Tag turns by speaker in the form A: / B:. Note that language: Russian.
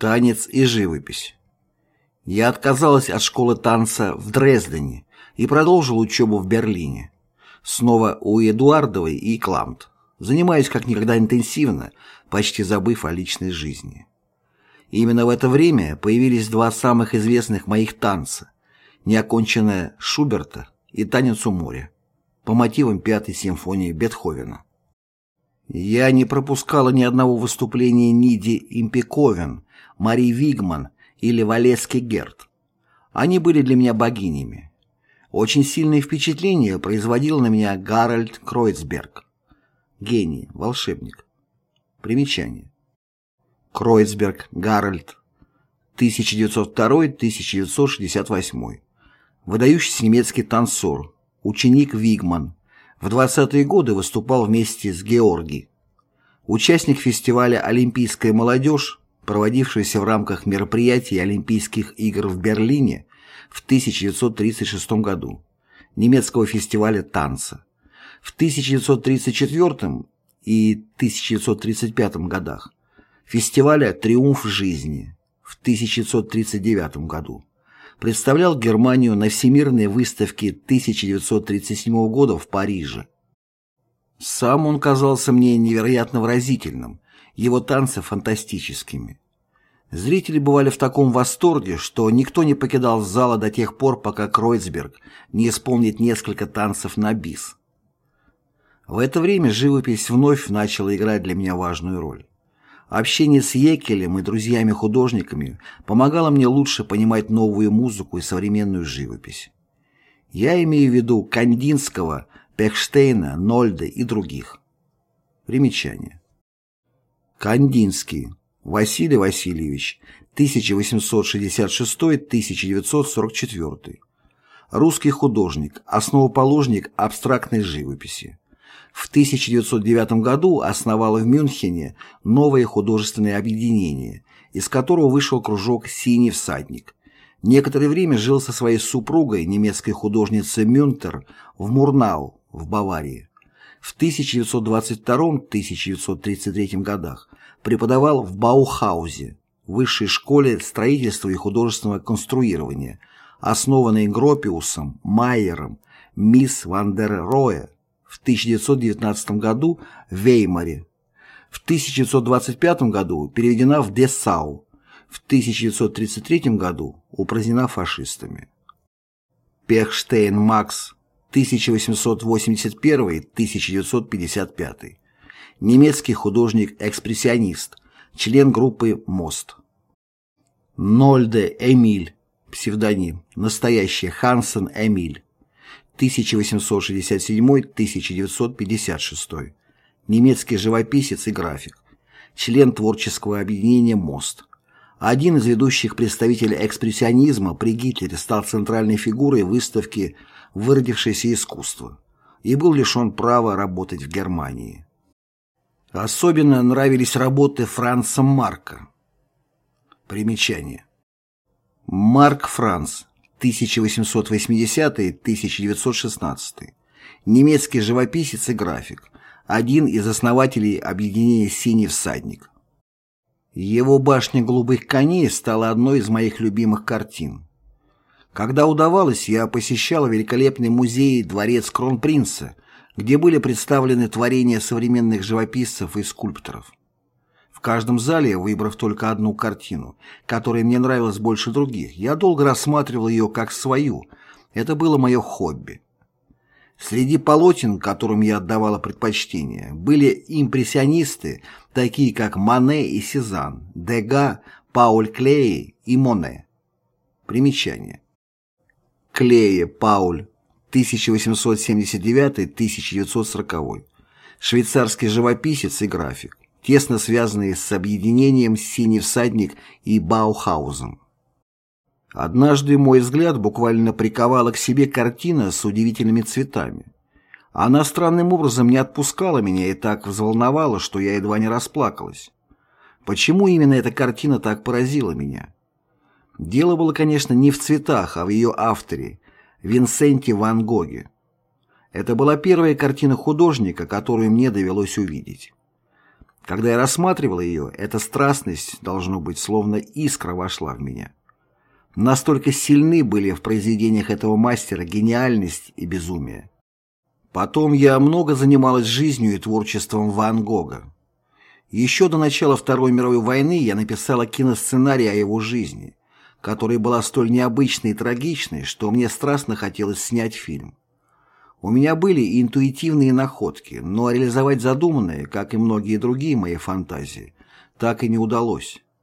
A: Танец и живопись. Я отказалась от школы танца в Дрездене и продолжил учебу в Берлине. Снова у Эдуардовой и Кламт. Занимаюсь как никогда интенсивно, почти забыв о личной жизни. Именно в это время появились два самых известных моих танца «Неоконченная Шуберта» и «Танец у моря» по мотивам Пятой симфонии Бетховена. Я не пропускала ни одного выступления Ниди Импиковен, Мари Вигман или Валески Герт. Они были для меня богинями. Очень сильное впечатление производил на меня Гарольд Кройцберг. Гений, волшебник. Примечание. Кройцберг, Гарольд, 1902-1968. Выдающийся немецкий танцор, ученик Вигман, в 20-е годы выступал вместе с Георги. Участник фестиваля «Олимпийская молодежь», проводившегося в рамках мероприятий Олимпийских игр в Берлине в 1936 году, немецкого фестиваля танца. В 1934 и 1935 годах фестиваля «Триумф жизни» в 1939 году представлял Германию на Всемирной выставке 1937 года в Париже. Сам он казался мне невероятно выразительным, его танцы фантастическими. Зрители бывали в таком восторге, что никто не покидал зала до тех пор, пока Кройцберг не исполнит несколько танцев на бис. В это время живопись вновь начала играть для меня важную роль. Общение с Екелем и друзьями-художниками помогало мне лучше понимать новую музыку и современную живопись. Я имею в виду Кандинского, Пехштейна, Нольда и других. Примечание. Кандинский Василий Васильевич, 1866-1944. Русский художник, основоположник абстрактной живописи. В 1909 году основала в Мюнхене новое художественное объединение, из которого вышел кружок «Синий всадник». Некоторое время жил со своей супругой, немецкой художницей Мюнтер, в Мурнау, в Баварии. В 1922-1933 годах преподавал в Баухаузе, высшей школе строительства и художественного конструирования, основанной Гропиусом, Майером, мисс Вандер Роэ, в 1919 году в Веймаре, в 1925 году переведена в Дessau, в 1933 году упразднена фашистами. Пехштейн Макс, 1881-1955. Немецкий художник-экспрессионист, член группы «Мост». Нольде Эмиль, псевдоним, настоящий Хансен Эмиль. 1867-1956, немецкий живописец и график, член творческого объединения «Мост». Один из ведущих представителей экспрессионизма при Гитлере стал центральной фигурой выставки «Выродившееся искусство» и был лишен права работать в Германии. Особенно нравились работы Франца Марка. Примечание. Марк Франц 1880-1916. Немецкий живописец и график. Один из основателей объединения «Синий всадник». Его «Башня голубых коней» стала одной из моих любимых картин. Когда удавалось, я посещал великолепный музей «Дворец Кронпринца», где были представлены творения современных живописцев и скульпторов. В каждом зале, выбрав только одну картину, которая мне нравилась больше других, я долго рассматривал ее как свою. Это было мое хобби. Среди полотен, которым я отдавала предпочтение, были импрессионисты, такие как Мане и Сезанн, Дега, Пауль Клей и Моне. Примечание. Клее Пауль, 1879-1940. Швейцарский живописец и график тесно связанные с объединением «Синий всадник» и Баухаузом. Однажды мой взгляд буквально приковала к себе картина с удивительными цветами. Она странным образом не отпускала меня и так взволновала, что я едва не расплакалась. Почему именно эта картина так поразила меня? Дело было, конечно, не в цветах, а в ее авторе, Винсенте Ван Гоге. Это была первая картина художника, которую мне довелось увидеть. Когда я рассматривал ее, эта страстность, должно быть, словно искра вошла в меня. Настолько сильны были в произведениях этого мастера гениальность и безумие. Потом я много занималась жизнью и творчеством Ван Гога. Еще до начала Второй мировой войны я написала киносценарий о его жизни, которая была столь необычной и трагичной, что мне страстно хотелось снять фильм. У меня были интуитивные находки, но реализовать задуманное, как и многие другие мои фантазии, так и не удалось.